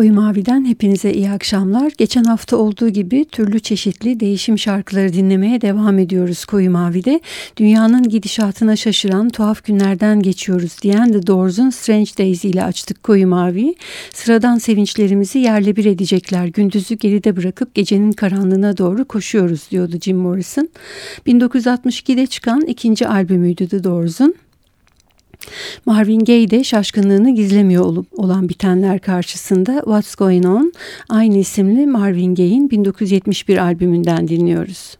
Koyu Mavi'den hepinize iyi akşamlar. Geçen hafta olduğu gibi türlü çeşitli değişim şarkıları dinlemeye devam ediyoruz Koyu Mavi'de. Dünyanın gidişatına şaşıran tuhaf günlerden geçiyoruz diyen The Doors'un Strange Days ile açtık Koyu Mavi'yi. Sıradan sevinçlerimizi yerle bir edecekler. Gündüzü geride bırakıp gecenin karanlığına doğru koşuyoruz diyordu Jim Morrison. 1962'de çıkan ikinci albümüydü The Doors'un. Marvin Gaye de şaşkınlığını gizlemiyor olup olan bitenler karşısında What's Going On aynı isimli Marvin Gaye'in 1971 albümünden dinliyoruz.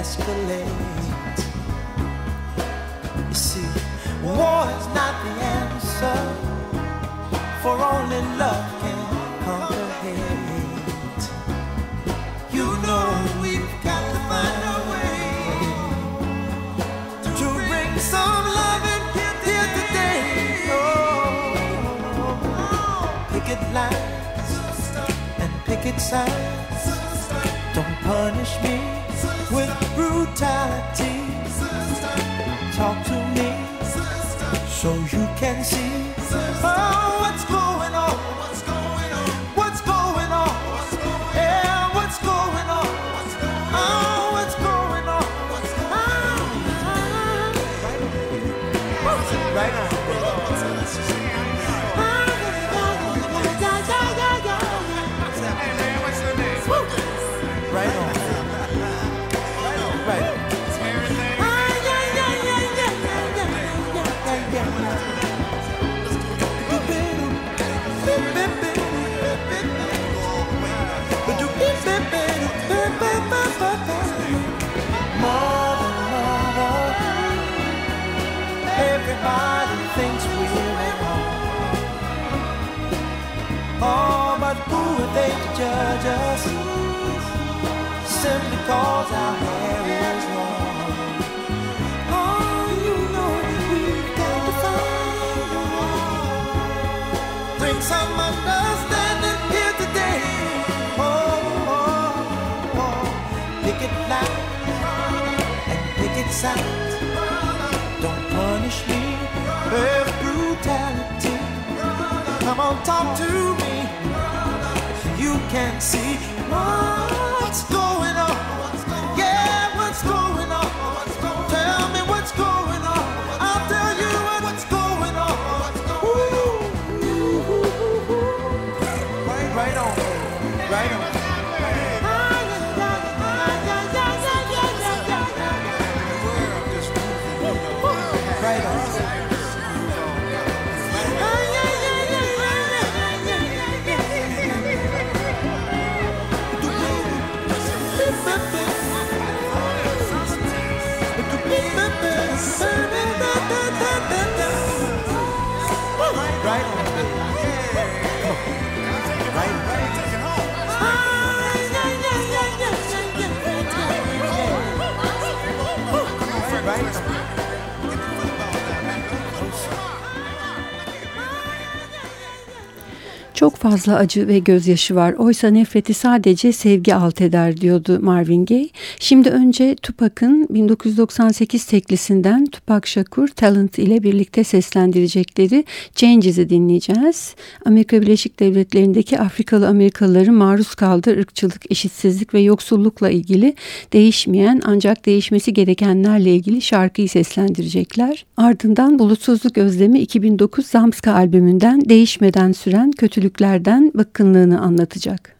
escalate. You see, war is not the answer, for only love can conquer hate. You know we've got to find a way to bring some love in here today. Oh, picket lines and picket signs. Don't punish me with brutality. Talk to me so you can see simply cause our hair is long. Oh, you know we've got to find a way. Bring some understanding here today. Oh, oh, oh. pick it loud and pick it sound. Don't punish me with brutality. Come on, talk to me. You can't see what's going fazla acı ve gözyaşı var. Oysa nefreti sadece sevgi alt eder diyordu Marvin Gaye. Şimdi önce Tupac'ın 1998 teklisinden Tupac Shakur Talent ile birlikte seslendirecekleri Changes'i dinleyeceğiz. Amerika Birleşik Devletleri'ndeki Afrikalı Amerikalıların maruz kaldığı ırkçılık, eşitsizlik ve yoksullukla ilgili değişmeyen ancak değişmesi gerekenlerle ilgili şarkıyı seslendirecekler. Ardından Bulutsuzluk Özlemi 2009 Zamska albümünden değişmeden süren kötülüklerden bıkkınlığını anlatacak.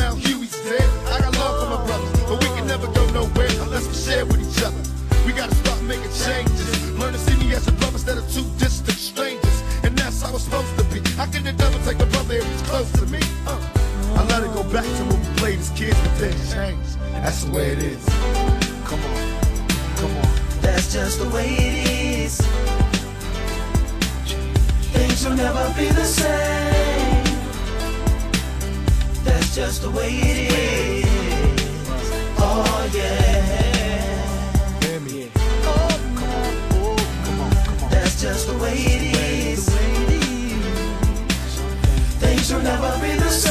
That's the way it is. Come on, come on. That's just the way it is. Things will never be the same. That's just the way it is. Oh yeah. Hear me. Oh, come on, oh, come on, come on. That's just the way it is. Things will never be the same.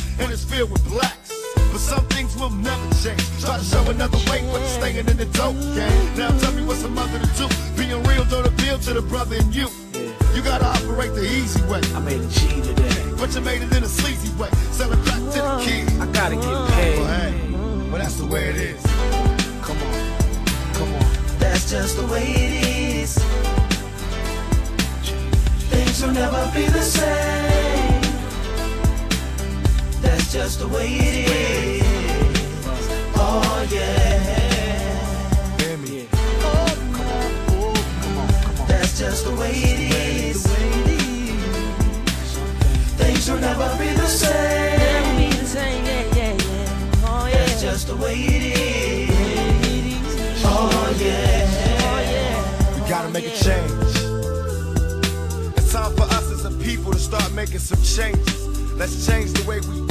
and it's filled with blacks. But some things will never change. Try to show another way, but you're staying in the dope game. Now tell me what's a mother to do. Being real don't appeal to the brother in you. You gotta operate the easy way. I made a G today. But you made it in a sleazy way. Sell it back to the kids. I gotta get Well, paid. hey, well, that's the way it is. Come on, come on. That's just the way it is. Things will never be the same. That's just the way it is. Oh yeah. Hear me. Come on, oh, come on, come on. That's just the way it is. Things will never be the same. Never be the same, yeah, yeah, yeah. Oh, yeah. That's just the way it is. Oh yeah. Oh, yeah. We gotta oh, make a change. It's time for us as a people to start making some changes. Let's change the way we eat.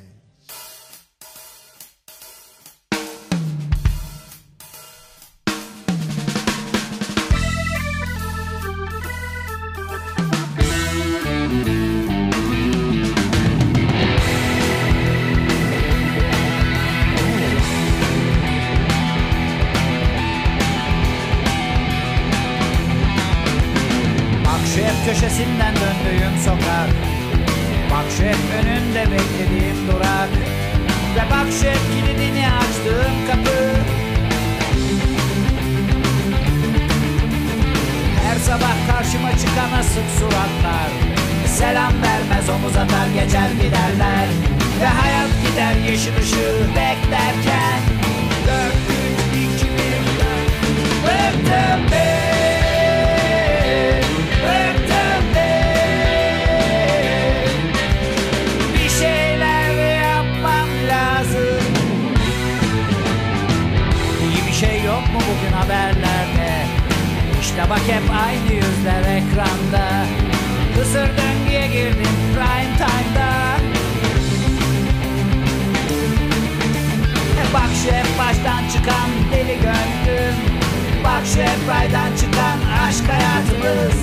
Yes.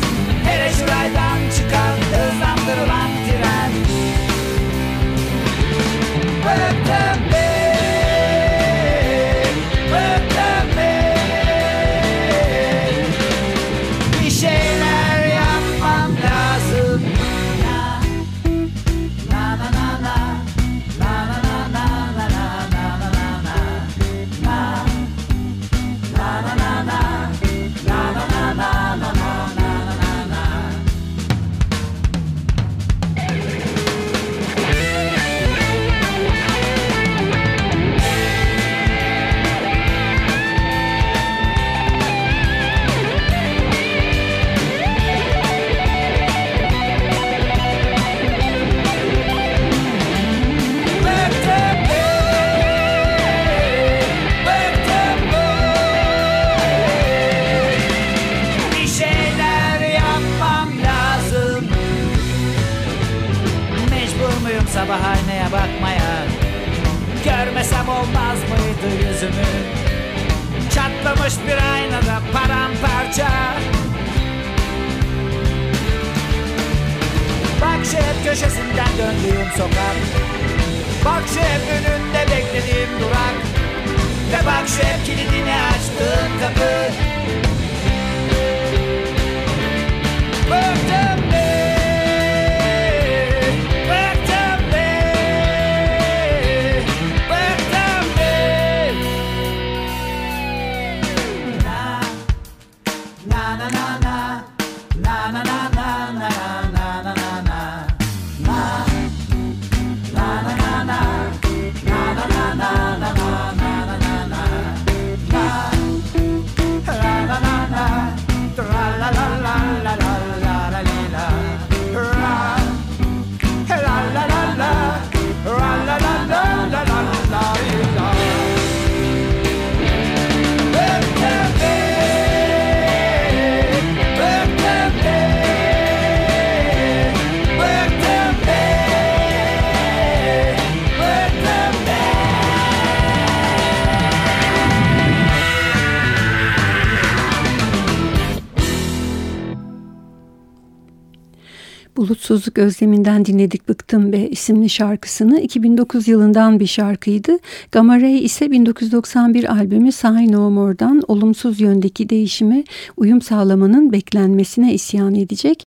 Bulutsuzluk özleminden dinledik Bıktım Be isimli şarkısını. 2009 yılından bir şarkıydı. Gamma Ray ise 1991 albümü Say No More'dan olumsuz yöndeki değişime uyum sağlamanın beklenmesine isyan edecek.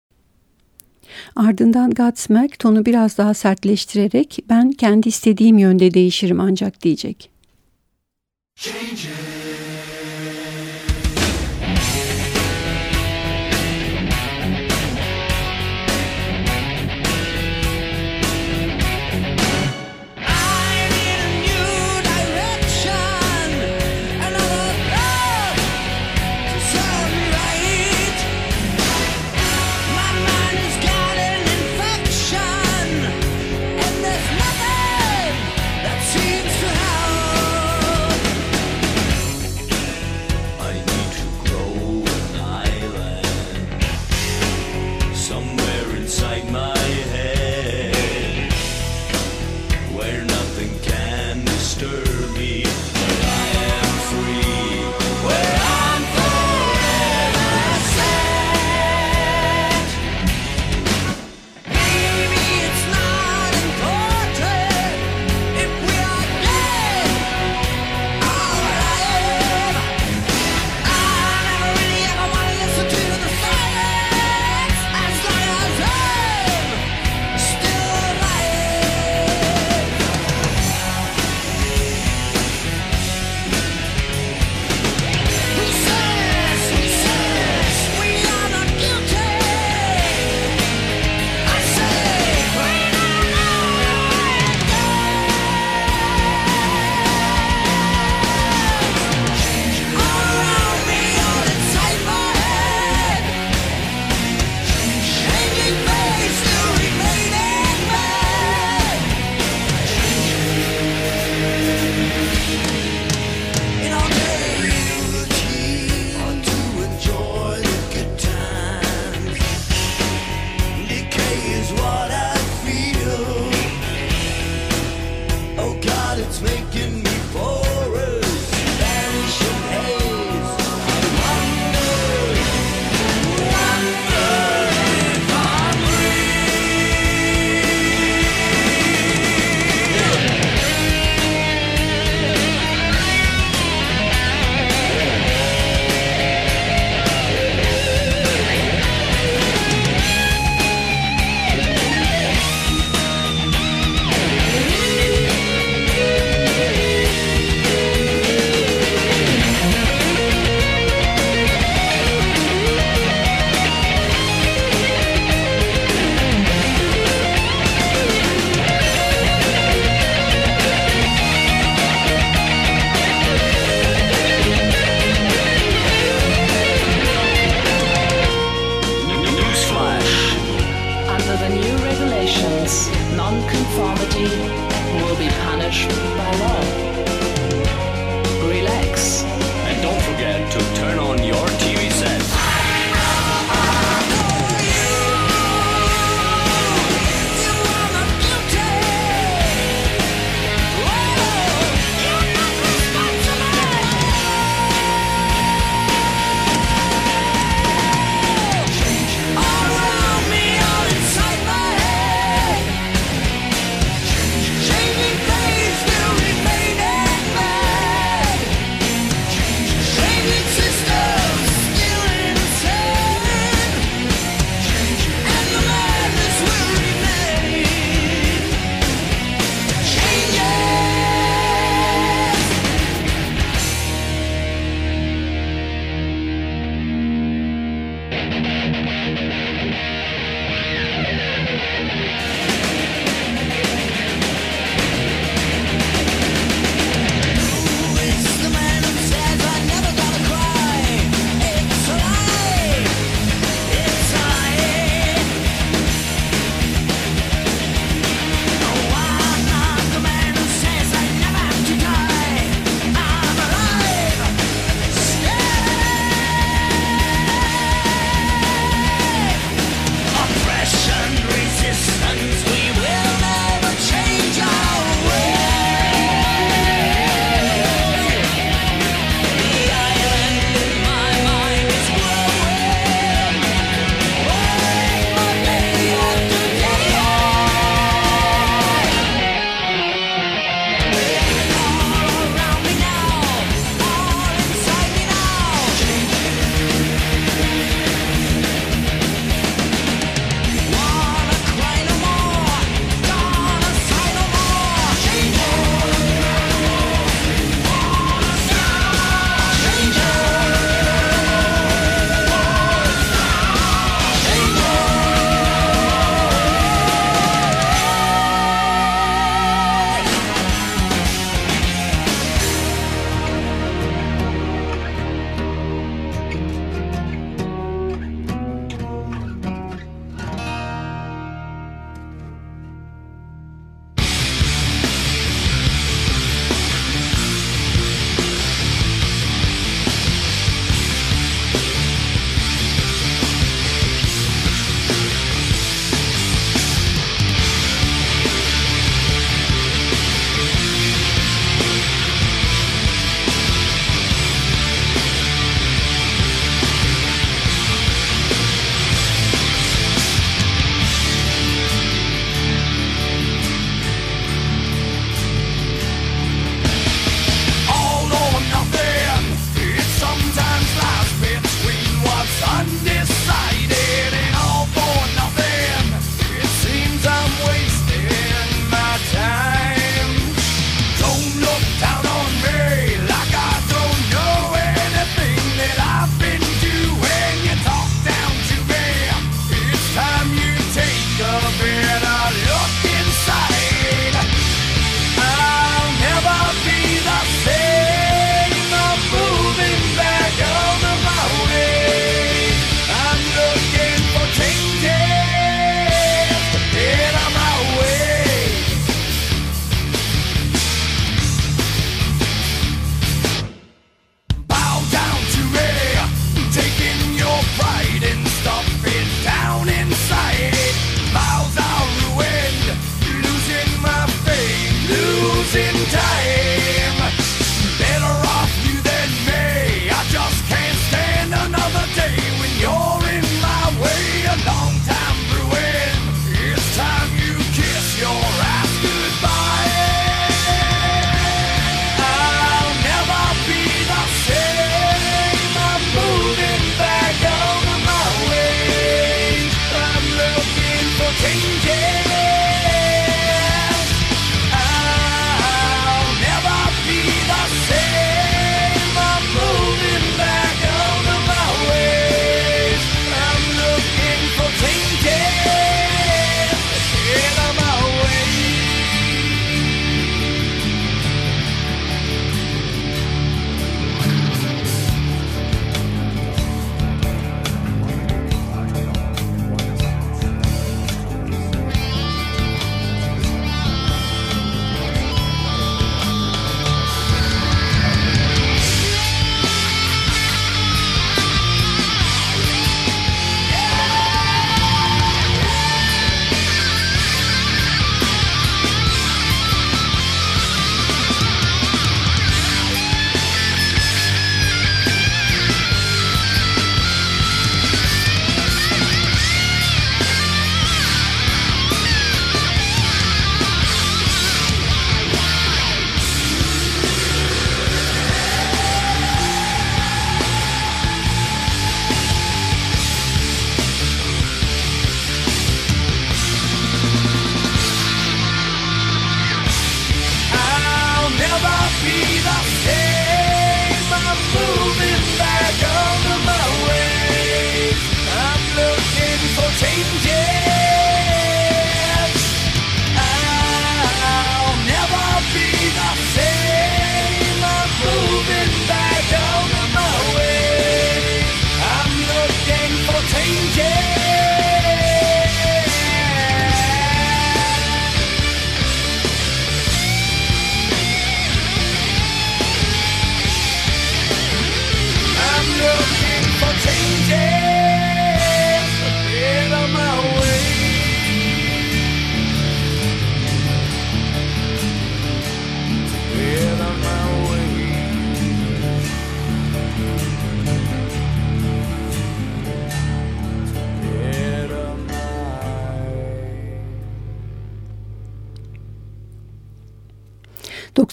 Ardından Godsmack tonu biraz daha sertleştirerek ben kendi istediğim yönde değişirim ancak diyecek. Changes.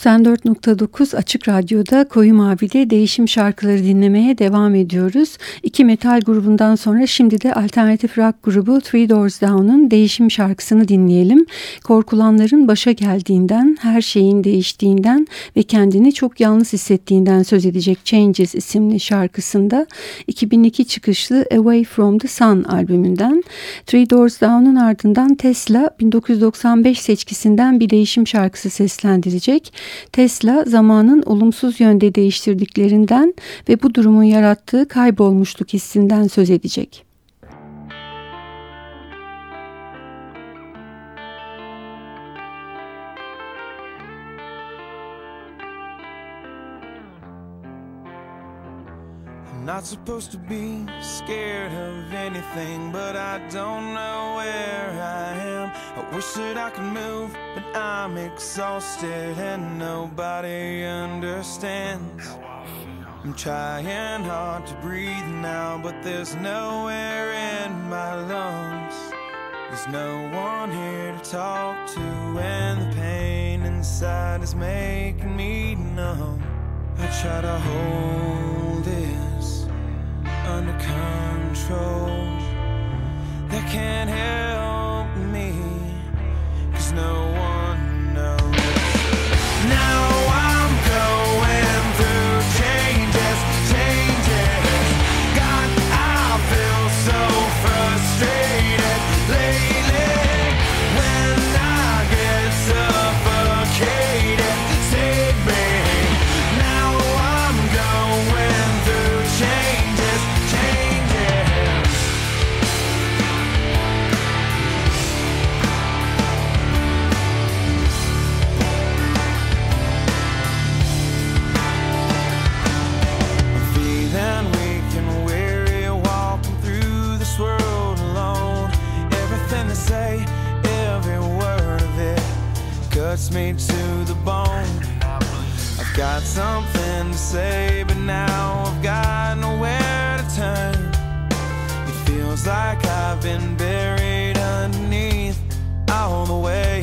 94.9 Açık Radyo'da Koyu Mavi'de değişim şarkıları dinlemeye devam ediyoruz. İki metal grubundan sonra şimdi de alternatif rock grubu Three Doors Down'un değişim şarkısını dinleyelim. Korkulanların başa geldiğinden, her şeyin değiştiğinden ve kendini çok yalnız hissettiğinden söz edecek Changes isimli şarkısında 2002 çıkışlı Away From The Sun albümünden Three Doors Down'un ardından Tesla 1995 seçkisinden bir değişim şarkısı seslendirecek. Tesla zamanın olumsuz yönde değiştirdiklerinden ve bu durumun yarattığı kaybolmuşluk hissinden söz edecek. I'm not supposed to be scared of anything, but I don't know where I am. I wish that I could move, but I'm exhausted and nobody understands. I'm trying hard to breathe now, but there's nowhere in my lungs. There's no one here to talk to, and the pain inside is making me numb. I try to hold this under control. That can't help me, cause no one cuts me to the bone. I've got something to say, but now I've got nowhere to turn. It feels like I've been buried underneath all the weight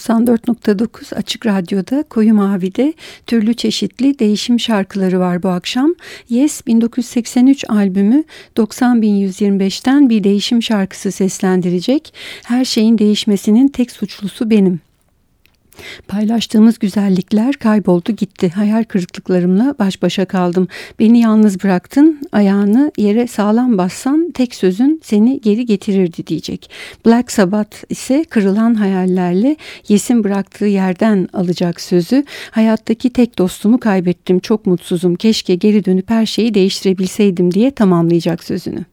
94.9 Açık Radyo'da Koyu Mavi'de türlü çeşitli değişim şarkıları var bu akşam. Yes 1983 albümü 90125'ten bir değişim şarkısı seslendirecek. Her şeyin değişmesinin tek suçlusu benim. Paylaştığımız güzellikler kayboldu gitti. Hayal kırıklıklarımla baş başa kaldım. Beni yalnız bıraktın, ayağını yere sağlam bassan tek sözün seni geri getirirdi diyecek. Black Sabbath ise kırılan hayallerle Yes'in bıraktığı yerden alacak sözü. Hayattaki tek dostumu kaybettim, çok mutsuzum, keşke geri dönüp her şeyi değiştirebilseydim diye tamamlayacak sözünü.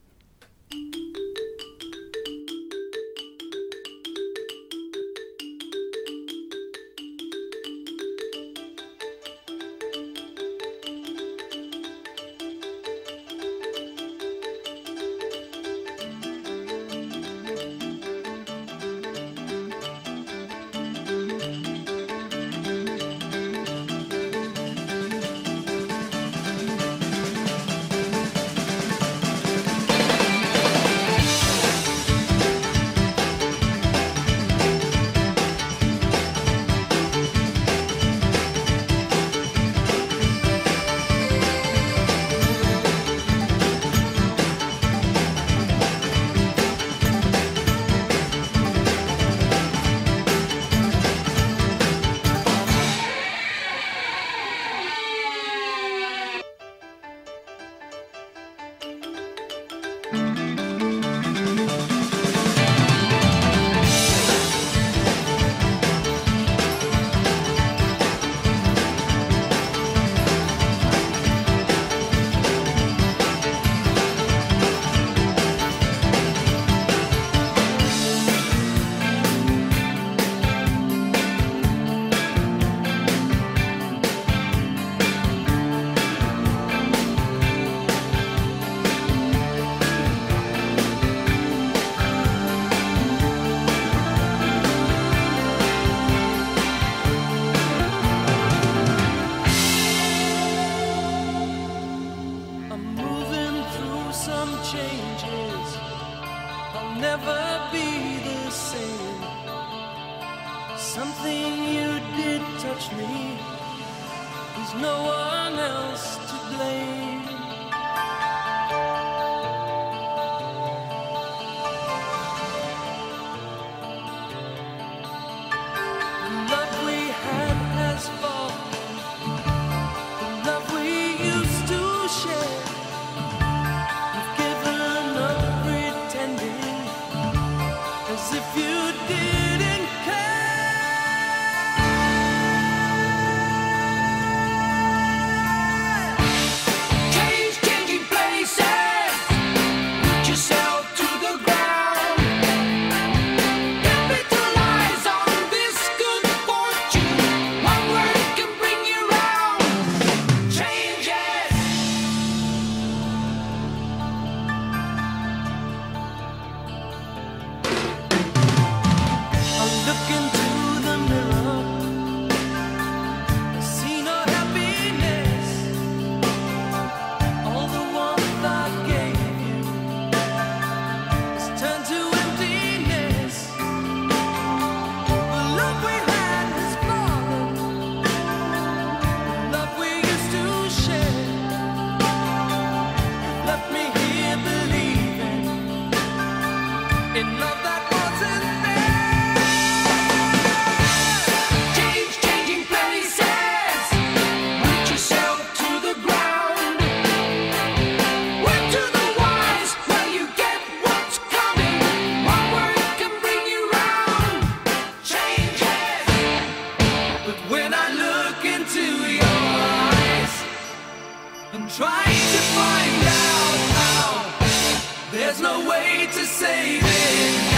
There's no way to save it.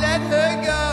Let her go.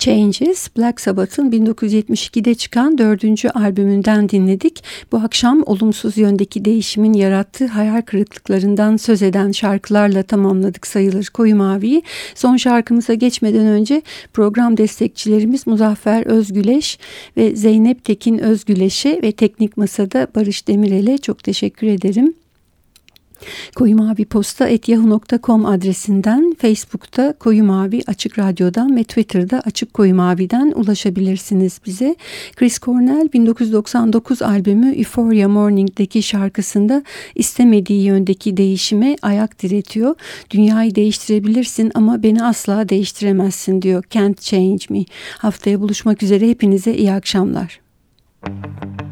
Changes, Black Sabbath'ın 1972'de çıkan dördüncü albümünden dinledik. Bu akşam olumsuz yöndeki değişimin yarattığı hayal kırıklıklarından söz eden şarkılarla tamamladık sayılır Koyu Mavi'yi. Son şarkımıza geçmeden önce program destekçilerimiz Muzaffer Özgüleş ve Zeynep Tekin Özgüleş'e ve Teknik Masa'da Barış Demirel'e çok teşekkür ederim. Koyu Mavi Posta etyahu.com adresinden Facebook'ta Koyu Mavi Açık Radyo'dan ve Twitter'da Açık Koyu Mavi'den ulaşabilirsiniz bize. Chris Cornell 1999 albümü Euphoria Morning'deki şarkısında istemediği yöndeki değişime ayak diretiyor. Dünyayı değiştirebilirsin ama beni asla değiştiremezsin diyor. Can't change me. Haftaya buluşmak üzere hepinize iyi akşamlar. Müzik